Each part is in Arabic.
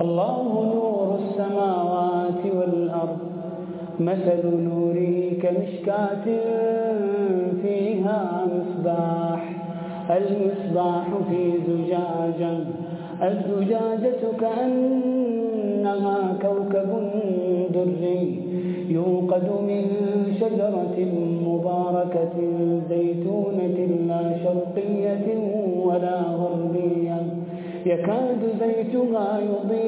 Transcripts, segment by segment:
الله نور السماوات والأرض مثل نوره كمشكاة فيها مصباح. المصباح في زجاجة الزجاجة كأنها كوكب دري يوقد من شجرة مباركة زيتونة لا شرقية ولا غربية. يكاد زيتها يضيء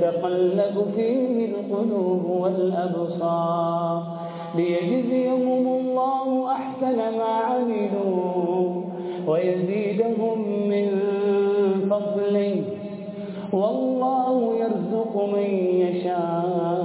تتقلب فيه القلوب والأبصار ليجزيهم الله أحسن ما عملوا ويزيدهم من فضله. والله يرزق من يشاء.